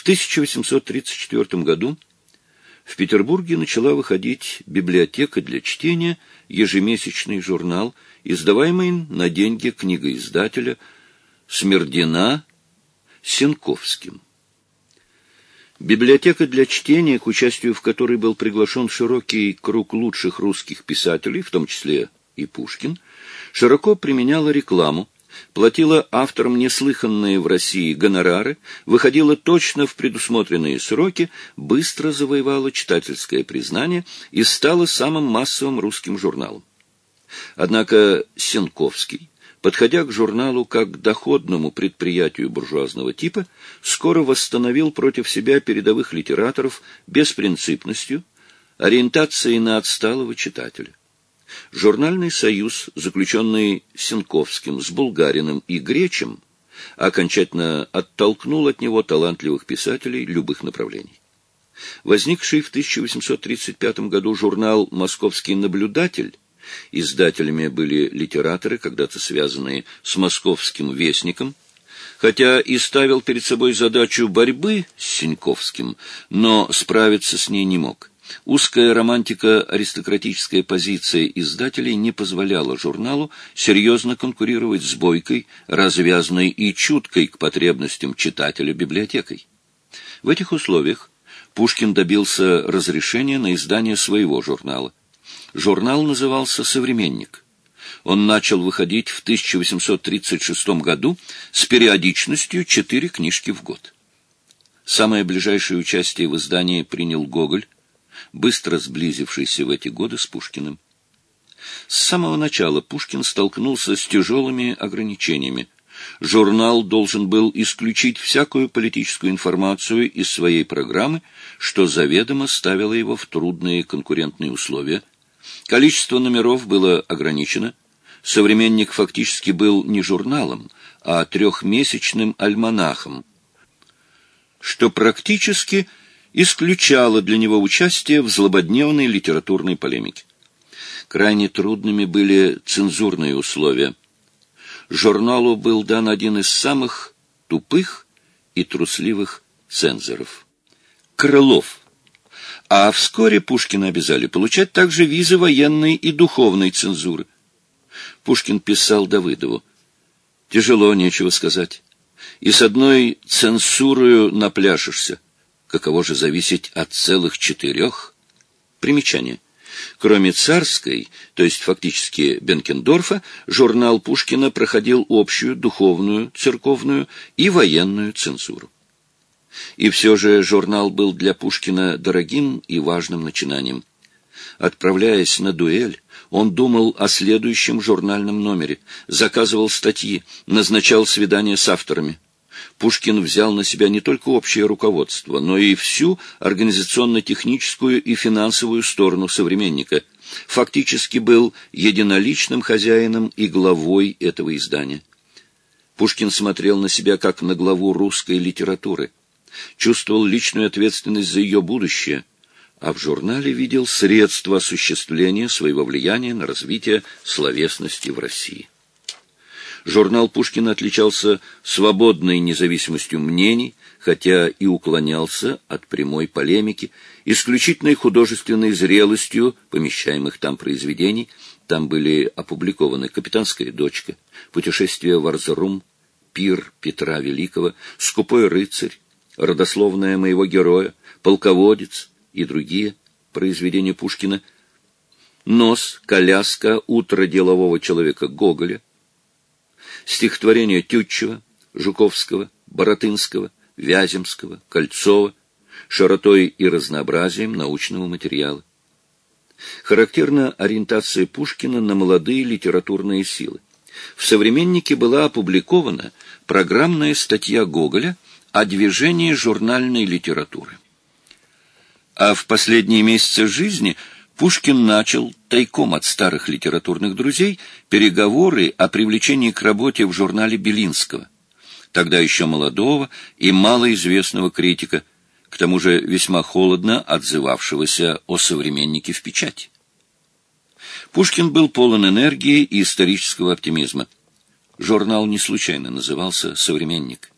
В 1834 году в Петербурге начала выходить библиотека для чтения, ежемесячный журнал, издаваемый на деньги книгоиздателя Смердина Сенковским. Библиотека для чтения, к участию в которой был приглашен широкий круг лучших русских писателей, в том числе и Пушкин, широко применяла рекламу, платила авторам неслыханные в России гонорары, выходила точно в предусмотренные сроки, быстро завоевала читательское признание и стала самым массовым русским журналом. Однако Сенковский, подходя к журналу как к доходному предприятию буржуазного типа, скоро восстановил против себя передовых литераторов беспринципностью, ориентацией на отсталого читателя. Журнальный союз, заключенный Сенковским с Булгариным и Гречем, окончательно оттолкнул от него талантливых писателей любых направлений. Возникший в 1835 году журнал «Московский наблюдатель» Издателями были литераторы, когда-то связанные с московским вестником, хотя и ставил перед собой задачу борьбы с Синьковским, но справиться с ней не мог. Узкая романтика-аристократическая позиция издателей не позволяла журналу серьезно конкурировать с бойкой, развязной и чуткой к потребностям читателя библиотекой. В этих условиях Пушкин добился разрешения на издание своего журнала. Журнал назывался «Современник». Он начал выходить в 1836 году с периодичностью четыре книжки в год. Самое ближайшее участие в издании принял Гоголь, быстро сблизившийся в эти годы с Пушкиным. С самого начала Пушкин столкнулся с тяжелыми ограничениями. Журнал должен был исключить всякую политическую информацию из своей программы, что заведомо ставило его в трудные конкурентные условия. Количество номеров было ограничено. Современник фактически был не журналом, а трехмесячным альманахом, что практически исключало для него участие в злободневной литературной полемике. Крайне трудными были цензурные условия. Журналу был дан один из самых тупых и трусливых цензоров. Крылов. А вскоре Пушкина обязали получать также визы военной и духовной цензуры. Пушкин писал Давыдову. «Тяжело, нечего сказать. И с одной цензурою напляшешься каково же зависеть от целых четырех? Примечание. Кроме царской, то есть фактически Бенкендорфа, журнал Пушкина проходил общую духовную, церковную и военную цензуру. И все же журнал был для Пушкина дорогим и важным начинанием. Отправляясь на дуэль, он думал о следующем журнальном номере, заказывал статьи, назначал свидания с авторами. Пушкин взял на себя не только общее руководство, но и всю организационно-техническую и финансовую сторону современника. Фактически был единоличным хозяином и главой этого издания. Пушкин смотрел на себя как на главу русской литературы, чувствовал личную ответственность за ее будущее, а в журнале видел средства осуществления своего влияния на развитие словесности в России. Журнал Пушкина отличался свободной независимостью мнений, хотя и уклонялся от прямой полемики, исключительной художественной зрелостью помещаемых там произведений. Там были опубликованы «Капитанская дочка», «Путешествие в Арзрум», «Пир Петра Великого», «Скупой рыцарь», «Родословная моего героя», «Полководец» и другие произведения Пушкина, «Нос», «Коляска», «Утро делового человека» Гоголя, стихотворения Тютчева, Жуковского, Боротынского, Вяземского, Кольцова, широтой и разнообразием научного материала. Характерна ориентация Пушкина на молодые литературные силы. В «Современнике» была опубликована программная статья Гоголя о движении журнальной литературы. А в последние месяцы жизни – Пушкин начал, тайком от старых литературных друзей, переговоры о привлечении к работе в журнале Белинского, тогда еще молодого и малоизвестного критика, к тому же весьма холодно отзывавшегося о современнике в печати. Пушкин был полон энергии и исторического оптимизма. Журнал не случайно назывался «Современник».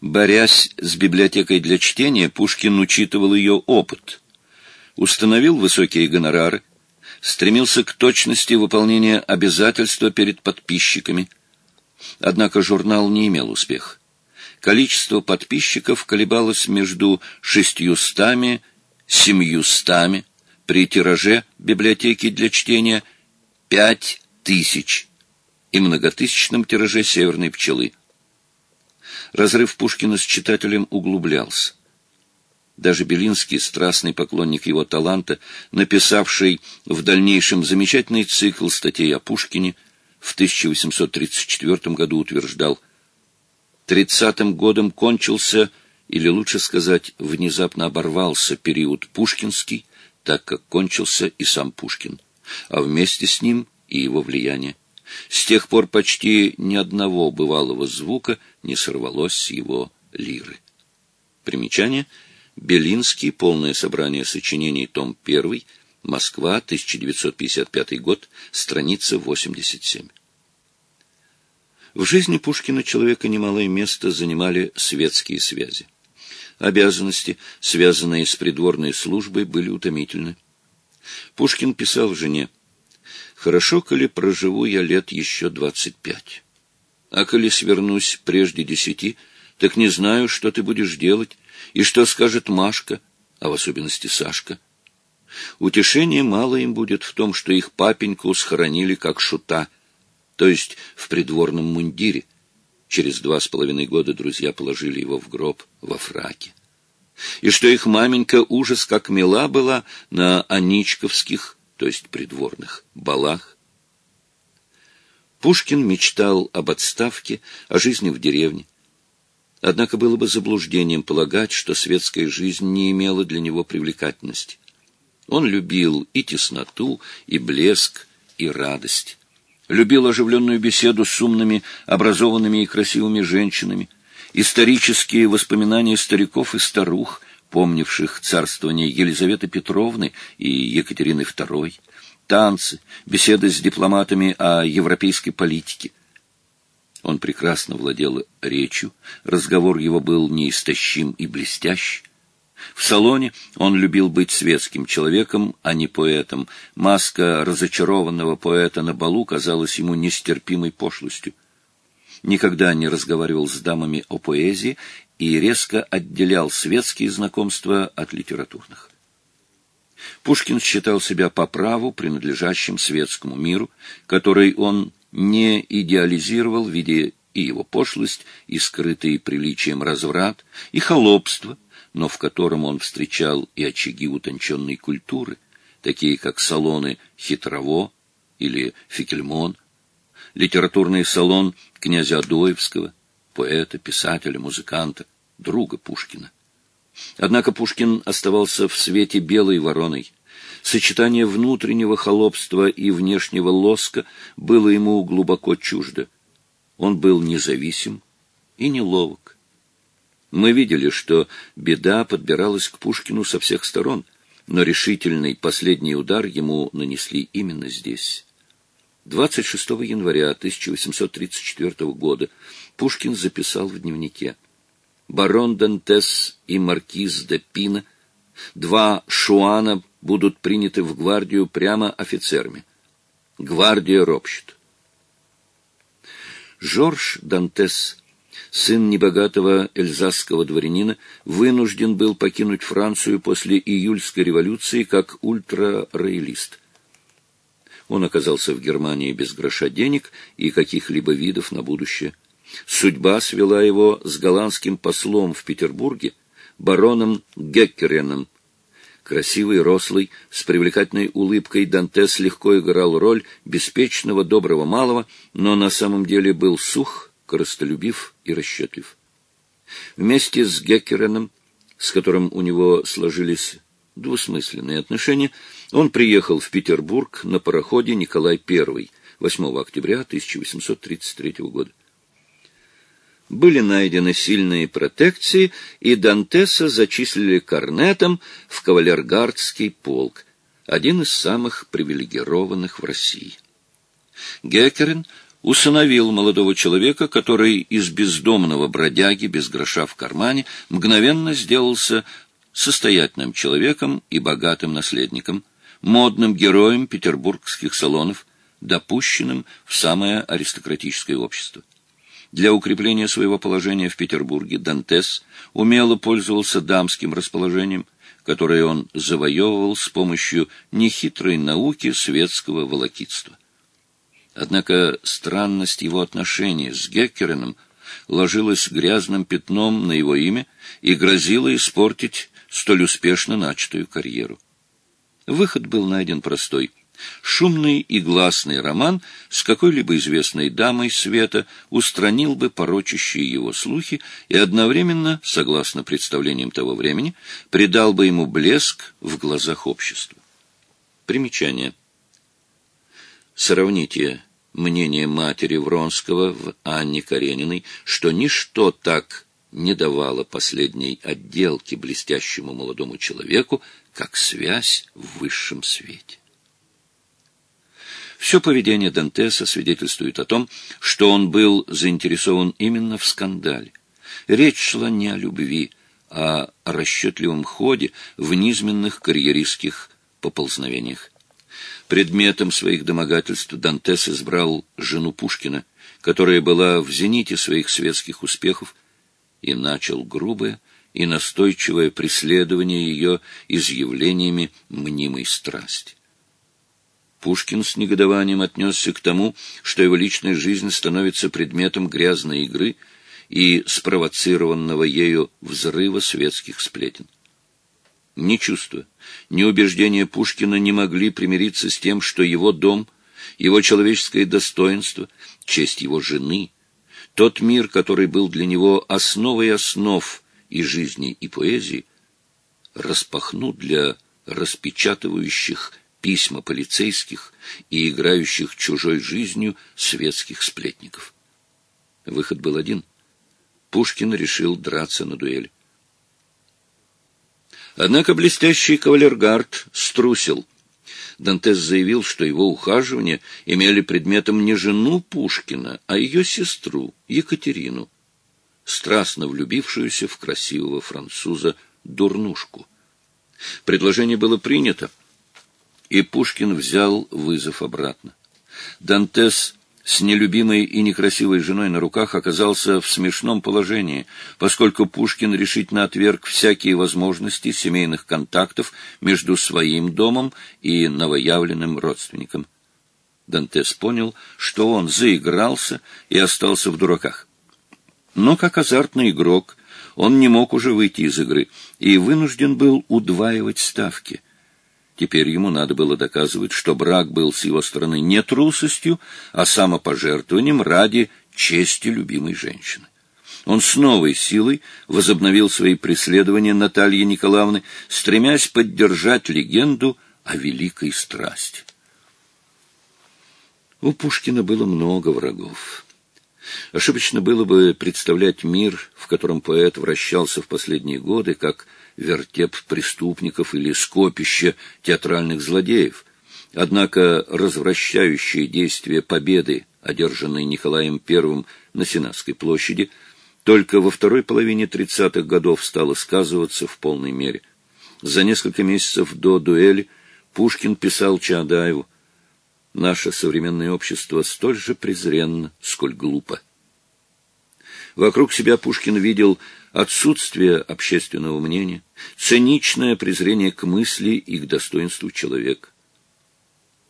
Борясь с библиотекой для чтения, Пушкин учитывал ее опыт, установил высокие гонорары, стремился к точности выполнения обязательства перед подписчиками. Однако журнал не имел успеха. Количество подписчиков колебалось между шестьюстами, семьюстами, при тираже библиотеки для чтения пять тысяч и многотысячном тираже «Северной пчелы». Разрыв Пушкина с читателем углублялся. Даже Белинский, страстный поклонник его таланта, написавший в дальнейшем замечательный цикл статей о Пушкине, в 1834 году утверждал «Тридцатым годом кончился, или лучше сказать, внезапно оборвался период пушкинский, так как кончился и сам Пушкин, а вместе с ним и его влияние. С тех пор почти ни одного бывалого звука не сорвалось с его лиры. Примечание. Белинский. Полное собрание сочинений. Том 1. Москва. 1955 год. Страница 87. В жизни Пушкина человека немалое место занимали светские связи. Обязанности, связанные с придворной службой, были утомительны. Пушкин писал жене, Хорошо, коли проживу я лет еще двадцать пять. А коли свернусь прежде десяти, так не знаю, что ты будешь делать, и что скажет Машка, а в особенности Сашка. Утешение мало им будет в том, что их папеньку схоронили как шута, то есть в придворном мундире. Через два с половиной года друзья положили его в гроб во фраке. И что их маменька ужас как мила была на аничковских то есть придворных, балах. Пушкин мечтал об отставке, о жизни в деревне. Однако было бы заблуждением полагать, что светская жизнь не имела для него привлекательности. Он любил и тесноту, и блеск, и радость. Любил оживленную беседу с умными, образованными и красивыми женщинами, исторические воспоминания стариков и старух, помнивших царствование Елизаветы Петровны и Екатерины II, танцы, беседы с дипломатами о европейской политике. Он прекрасно владел речью, разговор его был неистощим и блестящ. В салоне он любил быть светским человеком, а не поэтом. Маска разочарованного поэта на балу казалась ему нестерпимой пошлостью. Никогда не разговаривал с дамами о поэзии и резко отделял светские знакомства от литературных. Пушкин считал себя по праву принадлежащим светскому миру, который он не идеализировал, видя и его пошлость, и скрытый приличием разврат, и холопство, но в котором он встречал и очаги утонченной культуры, такие как салоны Хитрово или Фикельмон, литературный салон князя Адоевского, поэта, писателя, музыканта, друга Пушкина. Однако Пушкин оставался в свете белой вороной. Сочетание внутреннего холопства и внешнего лоска было ему глубоко чуждо. Он был независим и неловок. Мы видели, что беда подбиралась к Пушкину со всех сторон, но решительный последний удар ему нанесли именно здесь. 26 января 1834 года Пушкин записал в дневнике. Барон Дантес и маркиз де Пина, два шуана, будут приняты в гвардию прямо офицерами. Гвардия ропщет. Жорж Дантес, сын небогатого эльзасского дворянина, вынужден был покинуть Францию после июльской революции как ультрароялист. Он оказался в Германии без гроша денег и каких-либо видов на будущее. Судьба свела его с голландским послом в Петербурге, бароном Геккереном. Красивый, рослый, с привлекательной улыбкой Дантес легко играл роль беспечного, доброго малого, но на самом деле был сух, коростолюбив и расчетлив. Вместе с Геккереном, с которым у него сложились двусмысленные отношения, он приехал в Петербург на пароходе Николай I 8 октября 1833 года были найдены сильные протекции, и Дантеса зачислили корнетом в кавалергардский полк, один из самых привилегированных в России. Геккерин усыновил молодого человека, который из бездомного бродяги без гроша в кармане мгновенно сделался состоятельным человеком и богатым наследником, модным героем петербургских салонов, допущенным в самое аристократическое общество. Для укрепления своего положения в Петербурге Дантес умело пользовался дамским расположением, которое он завоевывал с помощью нехитрой науки светского волокитства. Однако странность его отношений с Геккереном ложилась грязным пятном на его имя и грозила испортить столь успешно начатую карьеру. Выход был найден простой. Шумный и гласный роман с какой-либо известной дамой света устранил бы порочащие его слухи и одновременно, согласно представлениям того времени, придал бы ему блеск в глазах общества. Примечание. Сравните мнение матери Вронского в Анне Карениной, что ничто так не давало последней отделки блестящему молодому человеку, как связь в высшем свете. Все поведение Дантеса свидетельствует о том, что он был заинтересован именно в скандале. Речь шла не о любви, а о расчетливом ходе в низменных карьеристских поползновениях. Предметом своих домогательств Дантес избрал жену Пушкина, которая была в зените своих светских успехов, и начал грубое и настойчивое преследование ее изъявлениями мнимой страсти. Пушкин с негодованием отнесся к тому, что его личная жизнь становится предметом грязной игры и спровоцированного ею взрыва светских сплетен. Ни чувства, ни убеждения Пушкина не могли примириться с тем, что его дом, его человеческое достоинство, честь его жены, тот мир, который был для него основой основ и жизни, и поэзии, распахнут для распечатывающих письма полицейских и играющих чужой жизнью светских сплетников. Выход был один. Пушкин решил драться на дуэль. Однако блестящий кавалергард струсил. Дантес заявил, что его ухаживания имели предметом не жену Пушкина, а ее сестру, Екатерину, страстно влюбившуюся в красивого француза Дурнушку. Предложение было принято, и Пушкин взял вызов обратно. Дантес с нелюбимой и некрасивой женой на руках оказался в смешном положении, поскольку Пушкин решительно отверг всякие возможности семейных контактов между своим домом и новоявленным родственником. Дантес понял, что он заигрался и остался в дураках. Но как азартный игрок он не мог уже выйти из игры и вынужден был удваивать ставки — Теперь ему надо было доказывать, что брак был с его стороны не трусостью, а самопожертвованием ради чести любимой женщины. Он с новой силой возобновил свои преследования Натальи Николаевны, стремясь поддержать легенду о великой страсти. У Пушкина было много врагов. Ошибочно было бы представлять мир, в котором поэт вращался в последние годы, как вертеп преступников или скопище театральных злодеев. Однако развращающее действие победы, одержанной Николаем I на Сенатской площади, только во второй половине 30-х годов стало сказываться в полной мере. За несколько месяцев до дуэли Пушкин писал Чаадаеву «Наше современное общество столь же презренно, сколь глупо». Вокруг себя Пушкин видел отсутствие общественного мнения, циничное презрение к мысли и к достоинству человека.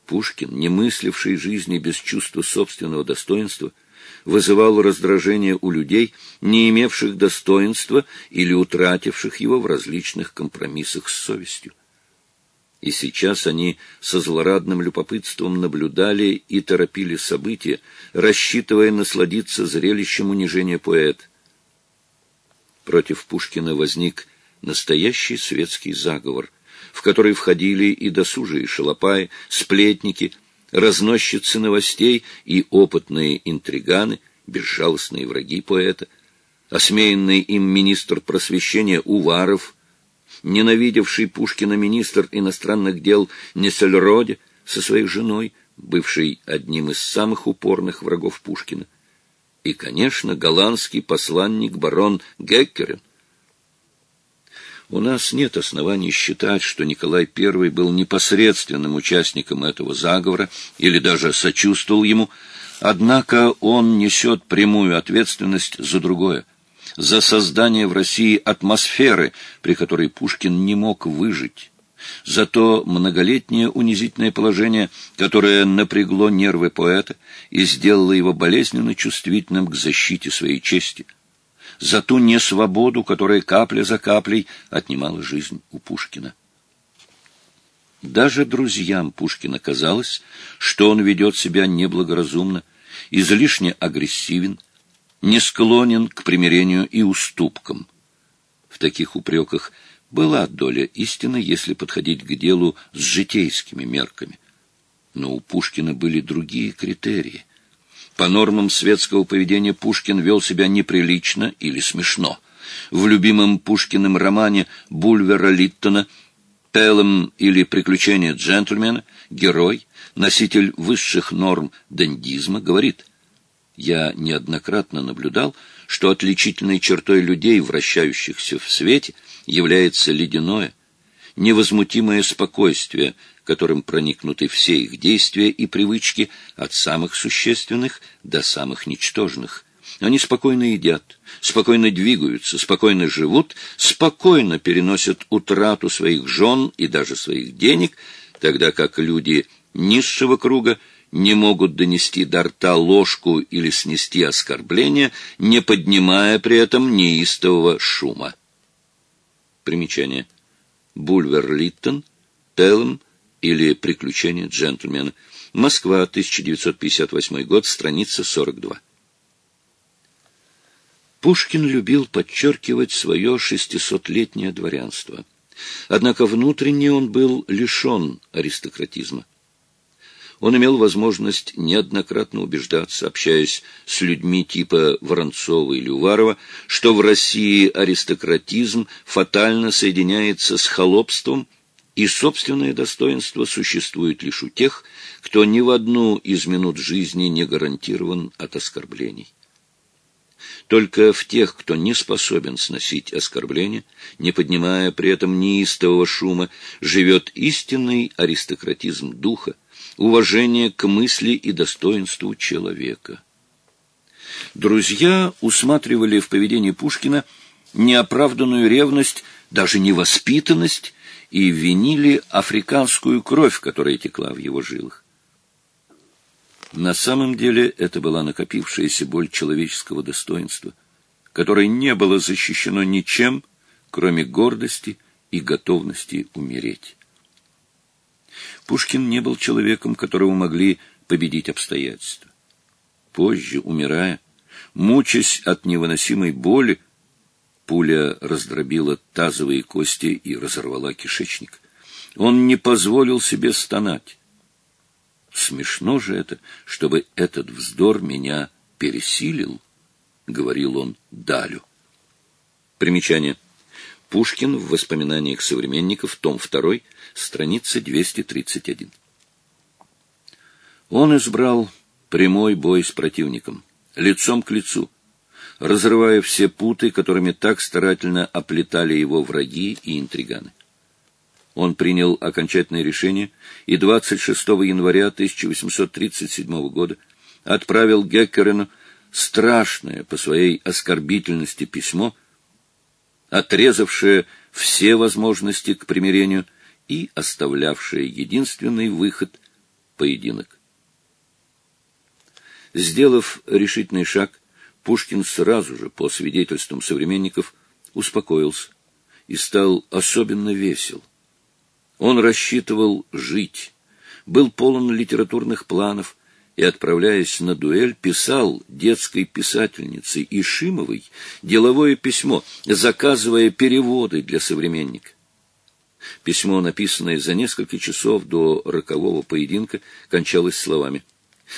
Пушкин, не мысливший жизни без чувства собственного достоинства, вызывал раздражение у людей, не имевших достоинства или утративших его в различных компромиссах с совестью. И сейчас они со злорадным любопытством наблюдали и торопили события, рассчитывая насладиться зрелищем унижения поэта. Против Пушкина возник настоящий светский заговор, в который входили и досужие шалопаи, сплетники, разносчицы новостей и опытные интриганы, безжалостные враги поэта, осмеянный им министр просвещения Уваров, ненавидевший Пушкина министр иностранных дел Несельроде со своей женой, бывший одним из самых упорных врагов Пушкина, и, конечно, голландский посланник барон Геккерен. У нас нет оснований считать, что Николай I был непосредственным участником этого заговора или даже сочувствовал ему, однако он несет прямую ответственность за другое — за создание в России атмосферы, при которой Пушкин не мог выжить за то многолетнее унизительное положение, которое напрягло нервы поэта и сделало его болезненно чувствительным к защите своей чести, за ту несвободу, которая капля за каплей отнимала жизнь у Пушкина. Даже друзьям Пушкина казалось, что он ведет себя неблагоразумно, излишне агрессивен, не склонен к примирению и уступкам. В таких упреках – была доля истины, если подходить к делу с житейскими мерками. Но у Пушкина были другие критерии. По нормам светского поведения Пушкин вел себя неприлично или смешно. В любимом Пушкиным романе Бульвера Литтона «Пелом» или «Приключения джентльмена» герой, носитель высших норм дендизма, говорит «Я неоднократно наблюдал, что отличительной чертой людей, вращающихся в свете – является ледяное, невозмутимое спокойствие, которым проникнуты все их действия и привычки от самых существенных до самых ничтожных. Они спокойно едят, спокойно двигаются, спокойно живут, спокойно переносят утрату своих жен и даже своих денег, тогда как люди низшего круга не могут донести до рта ложку или снести оскорбление, не поднимая при этом неистового шума. Примечание. Бульвер Литтон, Телм или Приключения джентльмена. Москва, 1958 год, страница 42. Пушкин любил подчеркивать свое шестисотлетнее дворянство. Однако внутренне он был лишен аристократизма он имел возможность неоднократно убеждаться, общаясь с людьми типа Воронцова или Уварова, что в России аристократизм фатально соединяется с холопством, и собственное достоинство существует лишь у тех, кто ни в одну из минут жизни не гарантирован от оскорблений. Только в тех, кто не способен сносить оскорбления, не поднимая при этом неистового шума, живет истинный аристократизм духа, уважение к мысли и достоинству человека. Друзья усматривали в поведении Пушкина неоправданную ревность, даже невоспитанность, и винили африканскую кровь, которая текла в его жилах. На самом деле это была накопившаяся боль человеческого достоинства, которое не было защищено ничем, кроме гордости и готовности умереть. Пушкин не был человеком, которого могли победить обстоятельства. Позже, умирая, мучаясь от невыносимой боли, пуля раздробила тазовые кости и разорвала кишечник. Он не позволил себе стонать. Смешно же это, чтобы этот вздор меня пересилил, — говорил он Далю. Примечание. Пушкин в воспоминаниях современников, том 2, страница 231. Он избрал прямой бой с противником, лицом к лицу, разрывая все путы, которыми так старательно оплетали его враги и интриганы. Он принял окончательное решение и 26 января 1837 года отправил Геккерену страшное по своей оскорбительности письмо, отрезавшее все возможности к примирению и оставлявшее единственный выход — поединок. Сделав решительный шаг, Пушкин сразу же, по свидетельствам современников, успокоился и стал особенно весел. Он рассчитывал жить, был полон литературных планов, и, отправляясь на дуэль, писал детской писательнице Ишимовой деловое письмо, заказывая переводы для современника. Письмо, написанное за несколько часов до рокового поединка, кончалось словами.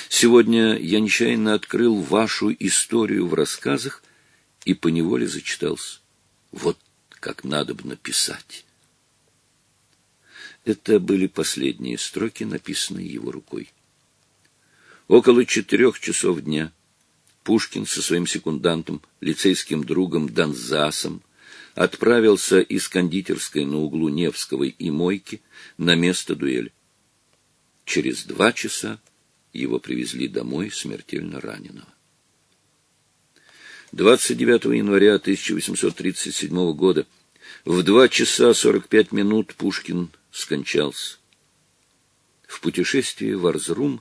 «Сегодня я нечаянно открыл вашу историю в рассказах и поневоле зачитался. Вот как надо бы написать». Это были последние строки, написанные его рукой. Около четырех часов дня Пушкин со своим секундантом, лицейским другом Донзасом, отправился из кондитерской на углу Невского и Мойки на место дуэли. Через два часа его привезли домой смертельно раненого. 29 января 1837 года в два часа сорок пять минут Пушкин скончался. В путешествии в Арзрум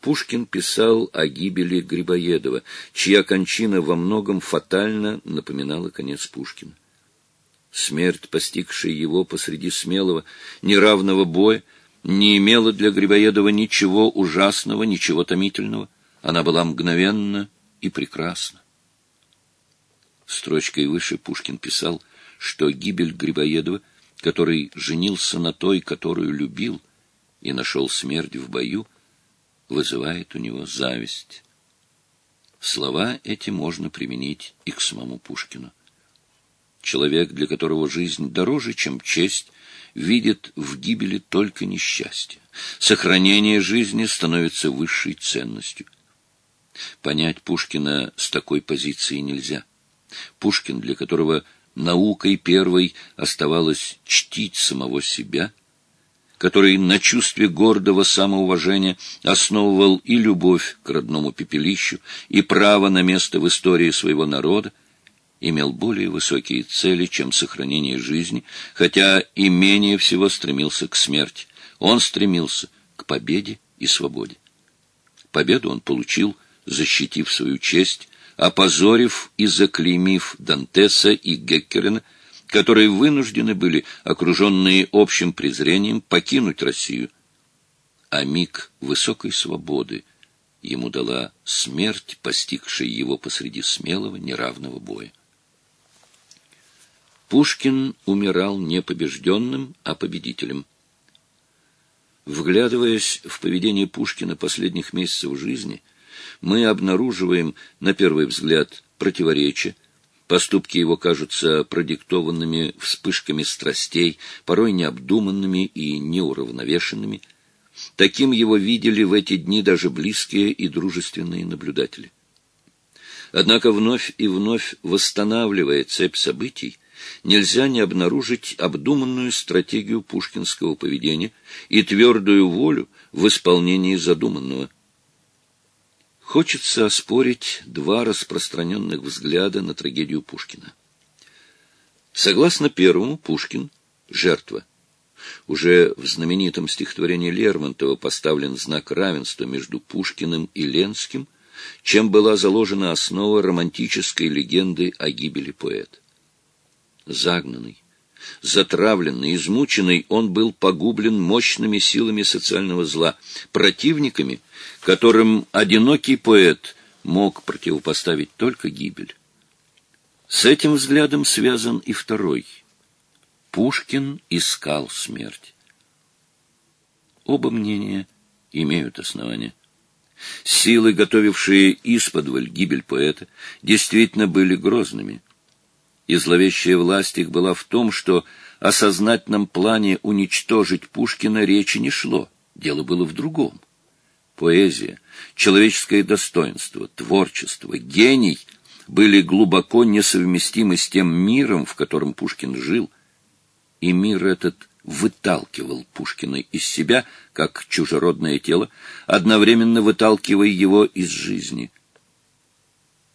Пушкин писал о гибели Грибоедова, чья кончина во многом фатально напоминала конец Пушкина. Смерть, постигшая его посреди смелого, неравного боя, не имела для Грибоедова ничего ужасного, ничего томительного. Она была мгновенна и прекрасна. Строчкой выше Пушкин писал, что гибель Грибоедова, который женился на той, которую любил, и нашел смерть в бою, вызывает у него зависть. Слова эти можно применить и к самому Пушкину. Человек, для которого жизнь дороже, чем честь, видит в гибели только несчастье. Сохранение жизни становится высшей ценностью. Понять Пушкина с такой позиции нельзя. Пушкин, для которого наукой первой оставалось чтить самого себя, который на чувстве гордого самоуважения основывал и любовь к родному пепелищу, и право на место в истории своего народа, имел более высокие цели, чем сохранение жизни, хотя и менее всего стремился к смерти. Он стремился к победе и свободе. Победу он получил, защитив свою честь, опозорив и заклеймив Дантеса и Геккерена, которые вынуждены были, окруженные общим презрением, покинуть Россию. А миг высокой свободы ему дала смерть, постигшая его посреди смелого неравного боя. Пушкин умирал не побежденным, а победителем. Вглядываясь в поведение Пушкина последних месяцев жизни, мы обнаруживаем, на первый взгляд, противоречия. Поступки его кажутся продиктованными вспышками страстей, порой необдуманными и неуравновешенными. Таким его видели в эти дни даже близкие и дружественные наблюдатели. Однако вновь и вновь восстанавливая цепь событий, нельзя не обнаружить обдуманную стратегию пушкинского поведения и твердую волю в исполнении задуманного. Хочется оспорить два распространенных взгляда на трагедию Пушкина. Согласно первому, Пушкин — жертва. Уже в знаменитом стихотворении Лермонтова поставлен знак равенства между Пушкиным и Ленским, чем была заложена основа романтической легенды о гибели поэта загнанный. Затравленный, измученный, он был погублен мощными силами социального зла, противниками, которым одинокий поэт мог противопоставить только гибель. С этим взглядом связан и второй. Пушкин искал смерть. Оба мнения имеют основания. Силы, готовившие исподволь гибель поэта, действительно были грозными и зловещая власть их была в том, что о сознательном плане уничтожить Пушкина речи не шло, дело было в другом. Поэзия, человеческое достоинство, творчество, гений были глубоко несовместимы с тем миром, в котором Пушкин жил, и мир этот выталкивал Пушкина из себя, как чужеродное тело, одновременно выталкивая его из жизни –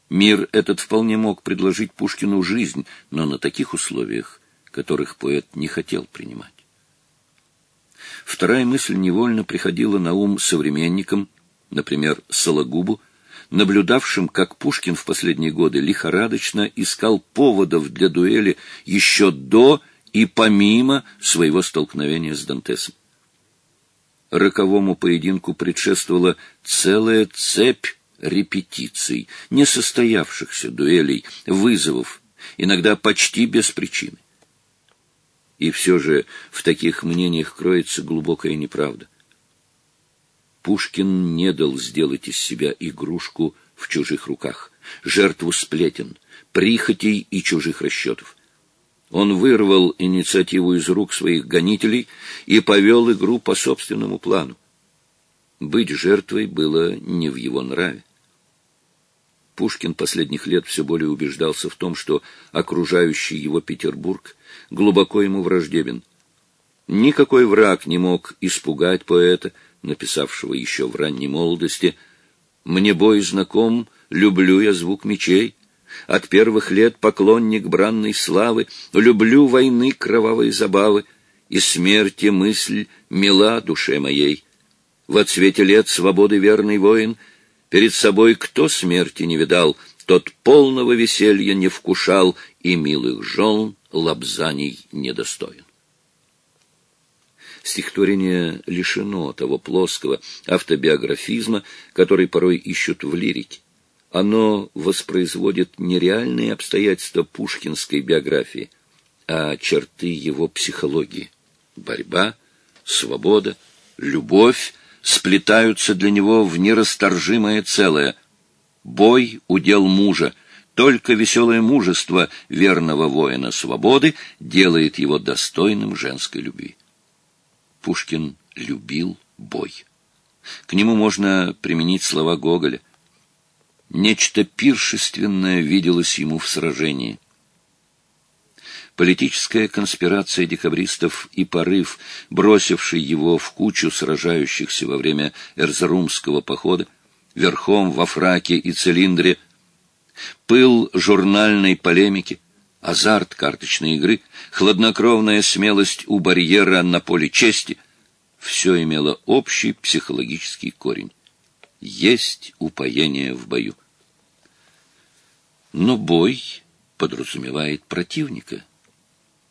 Мир этот вполне мог предложить Пушкину жизнь, но на таких условиях, которых поэт не хотел принимать. Вторая мысль невольно приходила на ум современникам, например, Сологубу, наблюдавшим, как Пушкин в последние годы лихорадочно искал поводов для дуэли еще до и помимо своего столкновения с Дантесом. Роковому поединку предшествовала целая цепь репетиций, несостоявшихся дуэлей, вызовов, иногда почти без причины. И все же в таких мнениях кроется глубокая неправда. Пушкин не дал сделать из себя игрушку в чужих руках, жертву сплетен, прихотей и чужих расчетов. Он вырвал инициативу из рук своих гонителей и повел игру по собственному плану. Быть жертвой было не в его нраве. Пушкин последних лет все более убеждался в том, что окружающий его Петербург глубоко ему враждебен. Никакой враг не мог испугать поэта, написавшего еще в ранней молодости «Мне бой знаком, люблю я звук мечей, от первых лет поклонник бранной славы, люблю войны кровавые забавы, и смерти мысль мила душе моей. В цвете лет свободы верный воин — Перед собой кто смерти не видал, тот полного веселья не вкушал и милых жен лобзаний недостоин. Стихотворение лишено того плоского автобиографизма, который порой ищут в лирике. Оно воспроизводит не реальные обстоятельства пушкинской биографии, а черты его психологии. Борьба, свобода, любовь, сплетаются для него в нерасторжимое целое. Бой — удел мужа, только веселое мужество верного воина свободы делает его достойным женской любви. Пушкин любил бой. К нему можно применить слова Гоголя. Нечто пиршественное виделось ему в сражении. Политическая конспирация декабристов и порыв, бросивший его в кучу сражающихся во время Эрзрумского похода, верхом во фраке и цилиндре, пыл журнальной полемики, азарт карточной игры, хладнокровная смелость у барьера на поле чести — все имело общий психологический корень. Есть упоение в бою. Но бой подразумевает противника —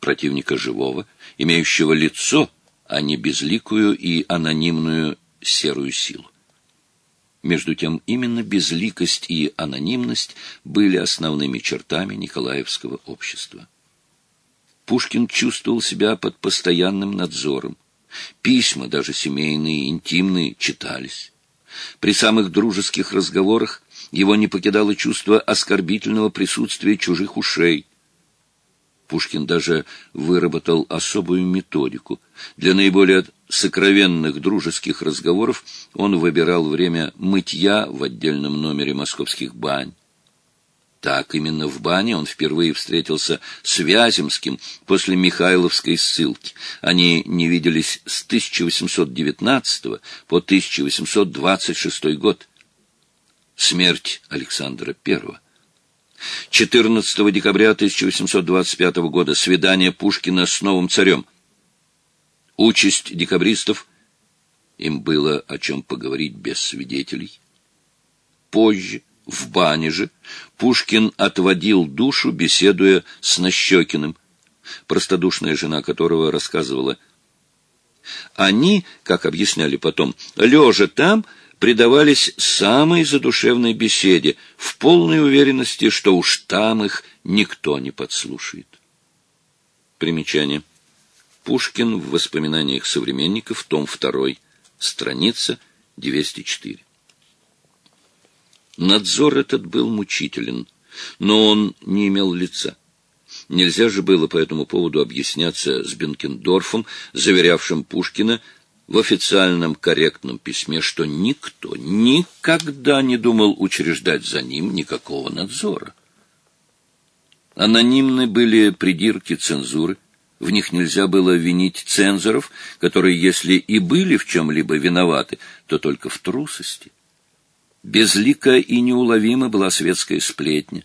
противника живого, имеющего лицо, а не безликую и анонимную серую силу. Между тем, именно безликость и анонимность были основными чертами Николаевского общества. Пушкин чувствовал себя под постоянным надзором. Письма, даже семейные, интимные, читались. При самых дружеских разговорах его не покидало чувство оскорбительного присутствия чужих ушей – Пушкин даже выработал особую методику. Для наиболее сокровенных дружеских разговоров он выбирал время мытья в отдельном номере московских бань. Так именно в бане он впервые встретился с Вяземским после Михайловской ссылки. Они не виделись с 1819 по 1826 год. Смерть Александра I. 14 декабря 1825 года свидание Пушкина с новым царем. Участь декабристов. Им было о чем поговорить без свидетелей. Позже, в бане же, Пушкин отводил душу, беседуя с Нащекиным, простодушная жена которого рассказывала. Они, как объясняли потом, лежа там, предавались самой задушевной беседе, в полной уверенности, что уж там их никто не подслушает. Примечание. Пушкин в воспоминаниях современников, том 2, страница 204. Надзор этот был мучителен, но он не имел лица. Нельзя же было по этому поводу объясняться с Бенкендорфом, заверявшим Пушкина в официальном корректном письме, что никто никогда не думал учреждать за ним никакого надзора. Анонимны были придирки цензуры, в них нельзя было винить цензоров, которые, если и были в чем-либо виноваты, то только в трусости. Безлика и неуловима была светская сплетня.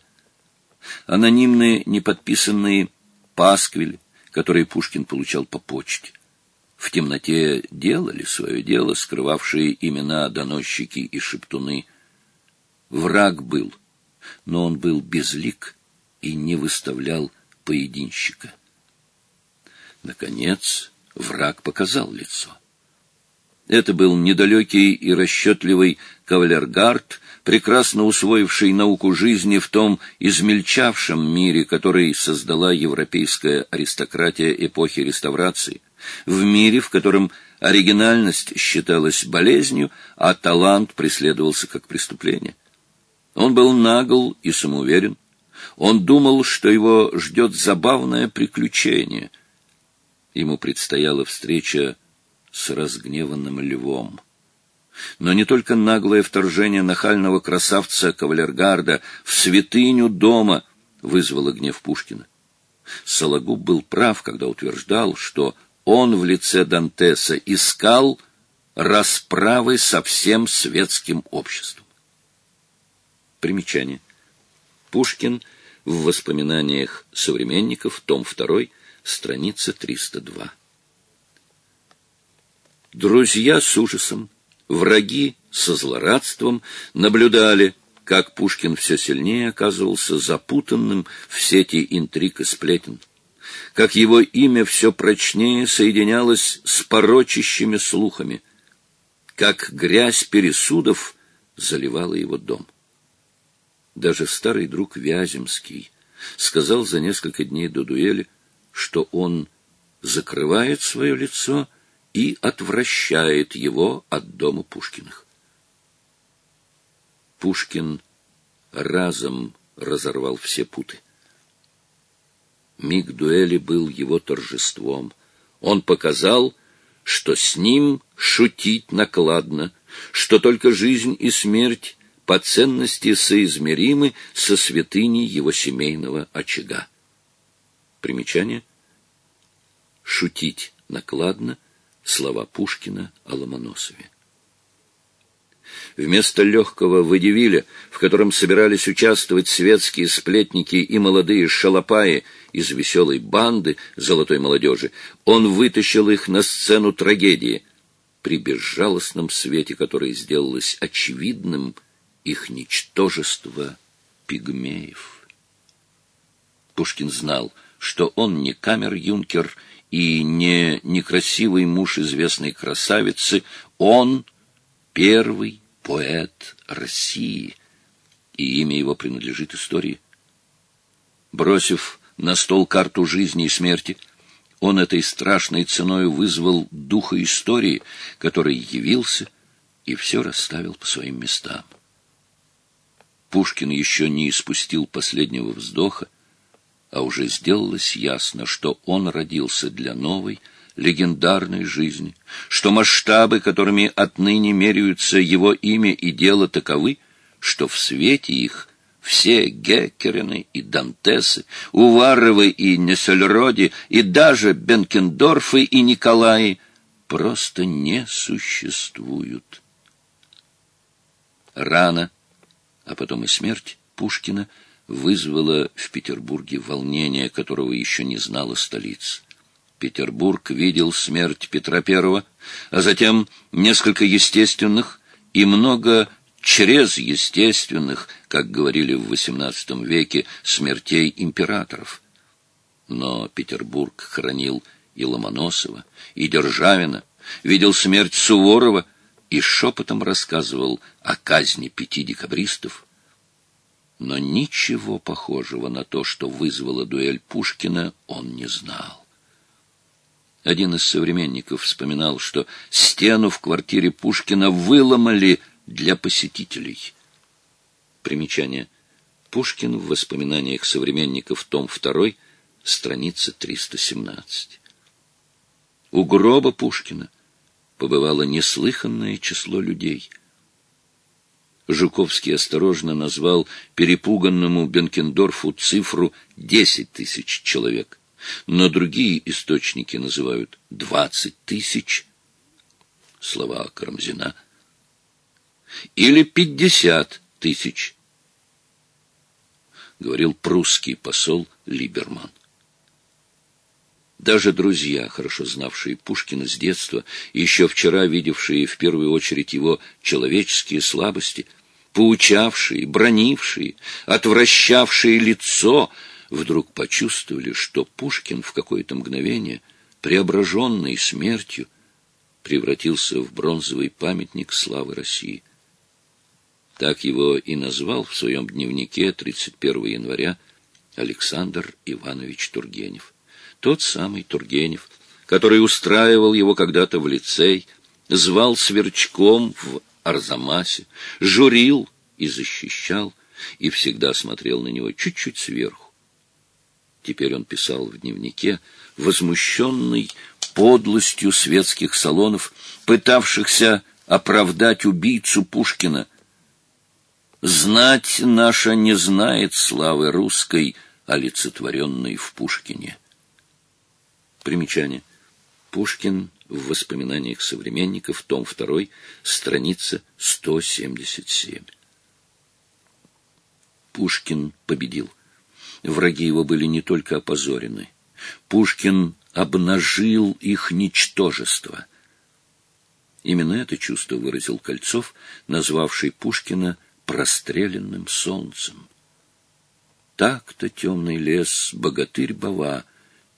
Анонимные, неподписанные пасквили, которые Пушкин получал по почте в темноте делали свое дело, скрывавшие имена доносчики и шептуны. Враг был, но он был безлик и не выставлял поединщика. Наконец, враг показал лицо. Это был недалекий и расчетливый кавалергард, прекрасно усвоивший науку жизни в том измельчавшем мире, который создала европейская аристократия эпохи реставрации, в мире, в котором оригинальность считалась болезнью, а талант преследовался как преступление. Он был нагл и самоуверен. Он думал, что его ждет забавное приключение. Ему предстояла встреча с разгневанным львом. Но не только наглое вторжение нахального красавца кавалергарда в святыню дома вызвало гнев Пушкина. Сологуб был прав, когда утверждал, что он в лице Дантеса искал расправы со всем светским обществом. Примечание. Пушкин в воспоминаниях современников, том 2, страница 302. Друзья с ужасом, враги со злорадством наблюдали, как Пушкин все сильнее оказывался запутанным в сети интриг и сплетен, как его имя все прочнее соединялось с порочащими слухами, как грязь пересудов заливала его дом. Даже старый друг Вяземский сказал за несколько дней до дуэли, что он закрывает свое лицо и отвращает его от дома Пушкиных. Пушкин разом разорвал все путы. Миг дуэли был его торжеством. Он показал, что с ним шутить накладно, что только жизнь и смерть по ценности соизмеримы со святыней его семейного очага. Примечание. Шутить накладно — слова Пушкина о Ломоносове. Вместо легкого водевиля, в котором собирались участвовать светские сплетники и молодые шалопаи из веселой банды золотой молодежи, он вытащил их на сцену трагедии, при безжалостном свете которой сделалось очевидным их ничтожество пигмеев. Пушкин знал, что он не камер-юнкер и не некрасивый муж известной красавицы, он первый поэт России, и имя его принадлежит истории. Бросив на стол карту жизни и смерти, он этой страшной ценой вызвал духа истории, который явился и все расставил по своим местам. Пушкин еще не испустил последнего вздоха, а уже сделалось ясно, что он родился для новой, легендарной жизни, что масштабы, которыми отныне меряются его имя и дело, таковы, что в свете их все Геккерены и Дантесы, Уваровы и Нессельроди, и даже Бенкендорфы и Николаи просто не существуют. Рана, а потом и смерть Пушкина — вызвало в Петербурге волнение, которого еще не знала столица. Петербург видел смерть Петра I, а затем несколько естественных и много чрезъестественных, как говорили в XVIII веке, смертей императоров. Но Петербург хранил и Ломоносова, и Державина, видел смерть Суворова и шепотом рассказывал о казни пяти декабристов, но ничего похожего на то, что вызвала дуэль Пушкина, он не знал. Один из современников вспоминал, что стену в квартире Пушкина выломали для посетителей. Примечание. Пушкин в воспоминаниях современников, том 2, страница 317. У гроба Пушкина побывало неслыханное число людей — Жуковский осторожно назвал перепуганному Бенкендорфу цифру 10 тысяч человек, но другие источники называют 20 тысяч. Слова Карамзина. Или 50 тысяч, говорил прусский посол Либерман. Даже друзья, хорошо знавшие Пушкина с детства, еще вчера видевшие в первую очередь его человеческие слабости – поучавшие, бронившие, отвращавшие лицо, вдруг почувствовали, что Пушкин в какое-то мгновение, преображенный смертью, превратился в бронзовый памятник славы России. Так его и назвал в своем дневнике 31 января Александр Иванович Тургенев. Тот самый Тургенев, который устраивал его когда-то в лицей, звал сверчком в Арзамасе, журил и защищал, и всегда смотрел на него чуть-чуть сверху. Теперь он писал в дневнике, возмущенный подлостью светских салонов, пытавшихся оправдать убийцу Пушкина. Знать наша не знает славы русской, олицетворенной в Пушкине. Примечание. Пушкин в воспоминаниях современников, том 2, страница 177. Пушкин победил. Враги его были не только опозорены. Пушкин обнажил их ничтожество. Именно это чувство выразил Кольцов, назвавший Пушкина простреленным солнцем. Так-то темный лес, богатырь Бава,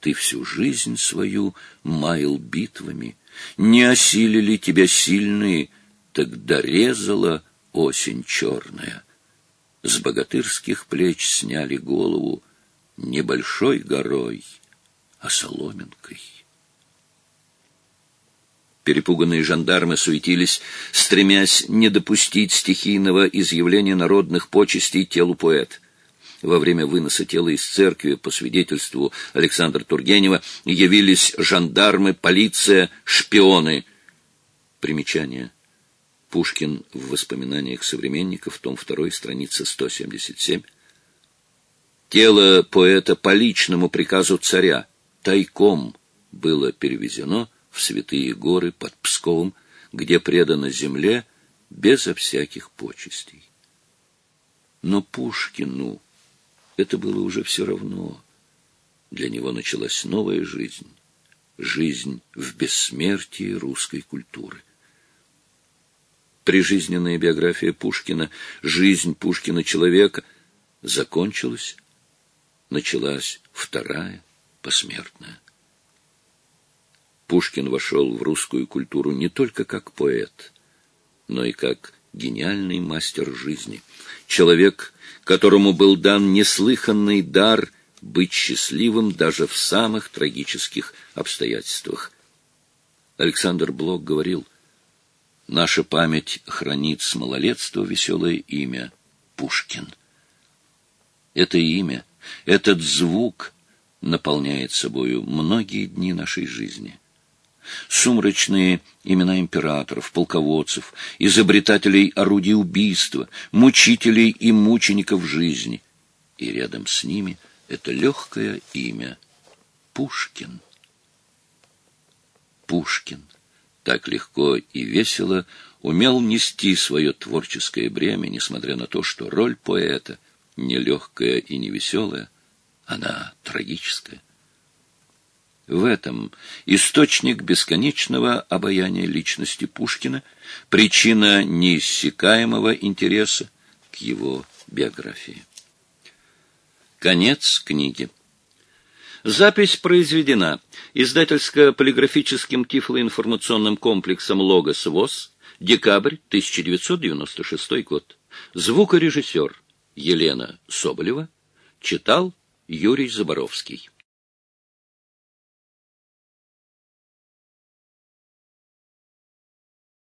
ты всю жизнь свою маял битвами. Не осилили тебя сильные, так дорезала осень черная. С богатырских плеч сняли голову небольшой горой, а соломинкой. Перепуганные жандармы суетились, стремясь не допустить стихийного изъявления народных почестей телу поэта. Во время выноса тела из церкви, по свидетельству Александра Тургенева, явились жандармы, полиция, шпионы. Примечание. Пушкин в воспоминаниях современников, том 2, страница 177. Тело поэта по личному приказу царя тайком было перевезено святые горы под Псковом, где предано земле безо всяких почестей. Но Пушкину это было уже все равно. Для него началась новая жизнь, жизнь в бессмертии русской культуры. Прижизненная биография Пушкина, жизнь Пушкина-человека закончилась, началась вторая, посмертная. Пушкин вошел в русскую культуру не только как поэт, но и как гениальный мастер жизни, человек, которому был дан неслыханный дар быть счастливым даже в самых трагических обстоятельствах. Александр Блок говорил, «Наша память хранит с малолетства веселое имя Пушкин». Это имя, этот звук наполняет собою многие дни нашей жизни сумрачные имена императоров, полководцев, изобретателей орудий убийства, мучителей и мучеников жизни. И рядом с ними это легкое имя — Пушкин. Пушкин так легко и весело умел нести свое творческое бремя, несмотря на то, что роль поэта нелегкая и невеселая, она трагическая. В этом источник бесконечного обаяния личности Пушкина, причина неиссякаемого интереса к его биографии. Конец книги. Запись произведена издательско-полиграфическим тифлоинформационным комплексом «Логос ВОЗ», декабрь 1996 год. Звукорежиссер Елена Соболева читал Юрий Заборовский.